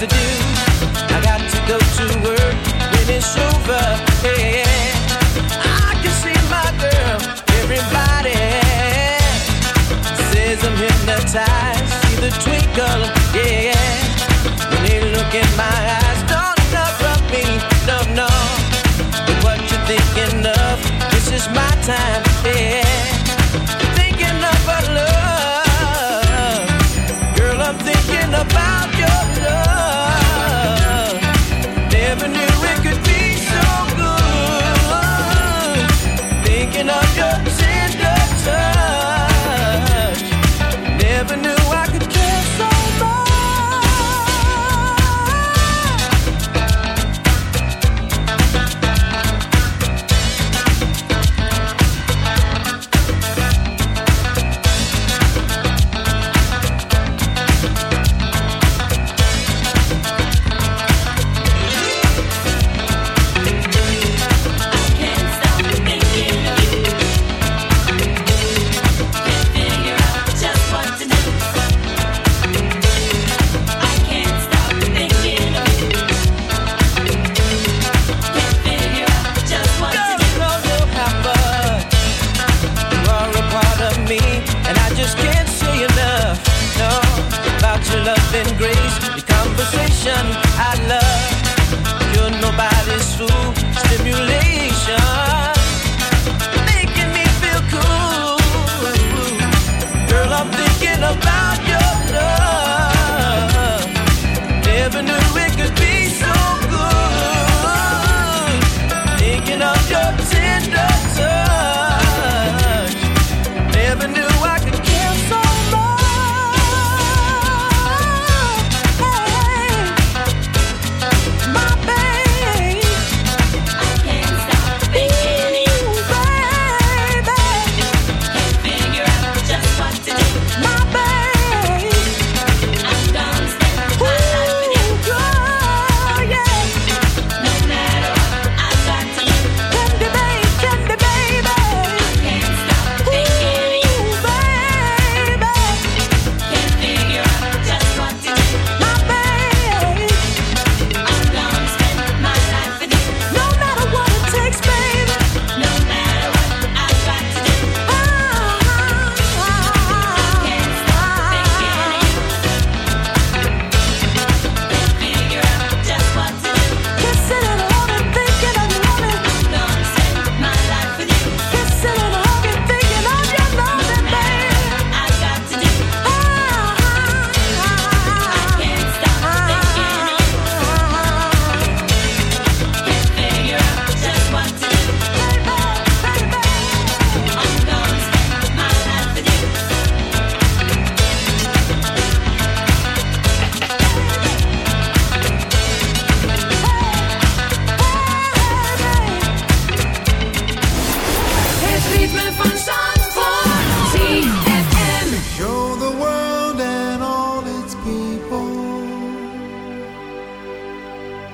to do. I got to go to work when it's over. Yeah. I can see my girl, everybody says I'm hypnotized. See the twinkle, yeah. When they look in my eyes, don't interrupt me, no, no. But what you thinking of? This is my time.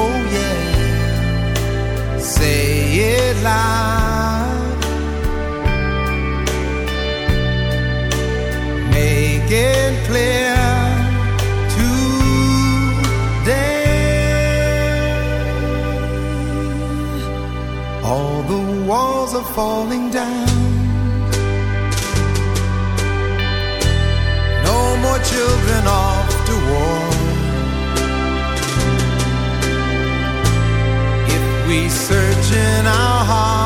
Oh, yeah. Say it loud. Make it clear. Today. All the walls are falling down. children If we search in our hearts,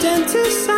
scared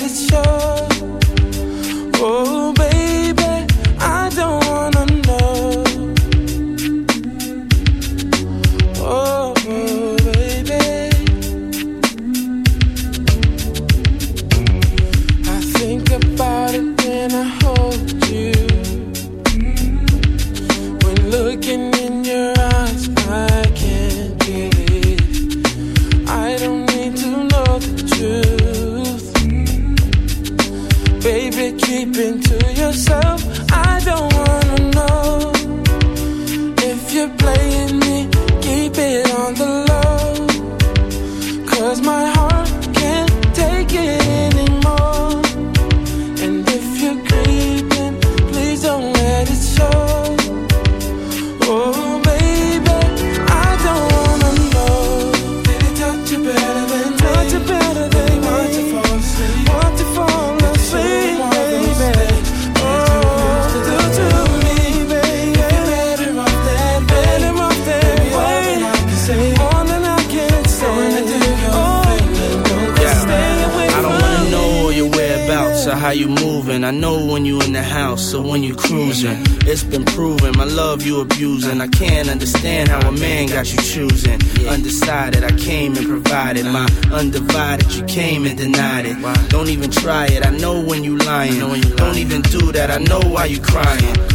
when you cruising, it's been proven my love you abusing. I can't understand how a man got you choosing. Undecided, I came and provided my undivided. You came and denied it. Don't even try it. I know when you lying. Don't even do that. I know why you crying.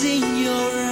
in your eyes.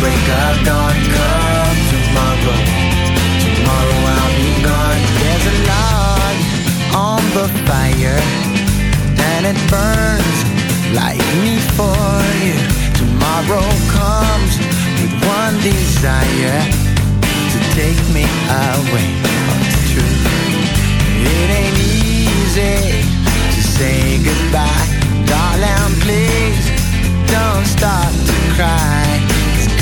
break of dawn Come tomorrow. Tomorrow I'll be gone. There's a log on the fire And it burns like me for you. Tomorrow comes with one desire To take me away from the truth. It ain't easy to say goodbye. Darling, please don't stop to cry.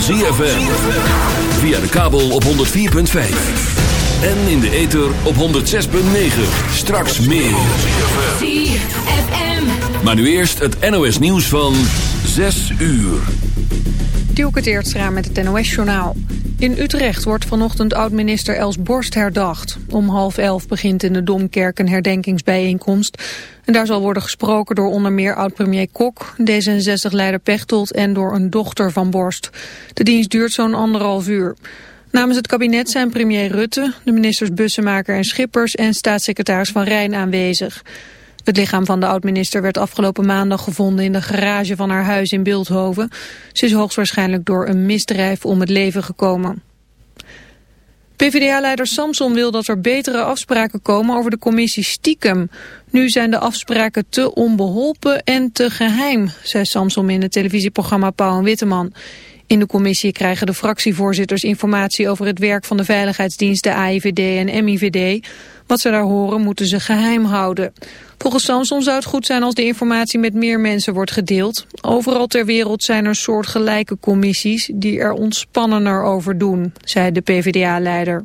Van ZFM. Via de kabel op 104.5. En in de ether op 106.9. Straks meer. ZFM. Maar nu eerst het NOS nieuws van 6 uur. Dielke Teertstra met het NOS-journaal. In Utrecht wordt vanochtend oud-minister Els Borst herdacht. Om half elf begint in de Domkerk een herdenkingsbijeenkomst. En daar zal worden gesproken door onder meer oud-premier Kok, D66-leider Pechtold en door een dochter van Borst. De dienst duurt zo'n anderhalf uur. Namens het kabinet zijn premier Rutte, de ministers Bussemaker en Schippers en staatssecretaris Van Rijn aanwezig. Het lichaam van de oud-minister werd afgelopen maandag gevonden in de garage van haar huis in Beeldhoven. Ze is hoogstwaarschijnlijk door een misdrijf om het leven gekomen. PvdA-leider Samson wil dat er betere afspraken komen over de commissie Stiekem. Nu zijn de afspraken te onbeholpen en te geheim, zei Samson in het televisieprogramma Pauw en Witteman. In de commissie krijgen de fractievoorzitters informatie over het werk van de veiligheidsdiensten AIVD en MIVD. Wat ze daar horen moeten ze geheim houden. Volgens Samson zou het goed zijn als de informatie met meer mensen wordt gedeeld. Overal ter wereld zijn er soortgelijke commissies die er ontspannender over doen, zei de PvdA-leider.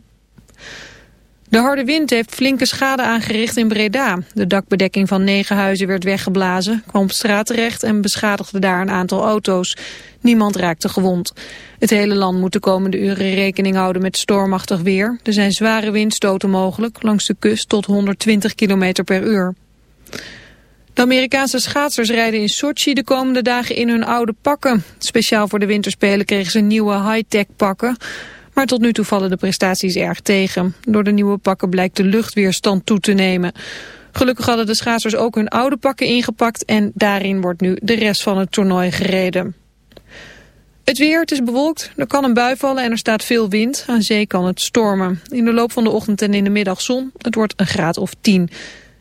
De harde wind heeft flinke schade aangericht in Breda. De dakbedekking van negen huizen werd weggeblazen, kwam op straat terecht en beschadigde daar een aantal auto's. Niemand raakte gewond. Het hele land moet de komende uren rekening houden met stormachtig weer. Er zijn zware windstoten mogelijk, langs de kust tot 120 km per uur. De Amerikaanse schaatsers rijden in Sochi de komende dagen in hun oude pakken. Speciaal voor de winterspelen kregen ze nieuwe high-tech pakken. Maar tot nu toe vallen de prestaties erg tegen. Door de nieuwe pakken blijkt de luchtweerstand toe te nemen. Gelukkig hadden de schaatsers ook hun oude pakken ingepakt... en daarin wordt nu de rest van het toernooi gereden. Het weer, het is bewolkt, er kan een bui vallen en er staat veel wind. Aan zee kan het stormen. In de loop van de ochtend en in de middag zon. Het wordt een graad of 10.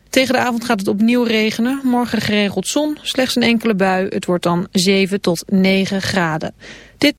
Tegen de avond gaat het opnieuw regenen. Morgen geregeld zon, slechts een enkele bui. Het wordt dan 7 tot 9 graden.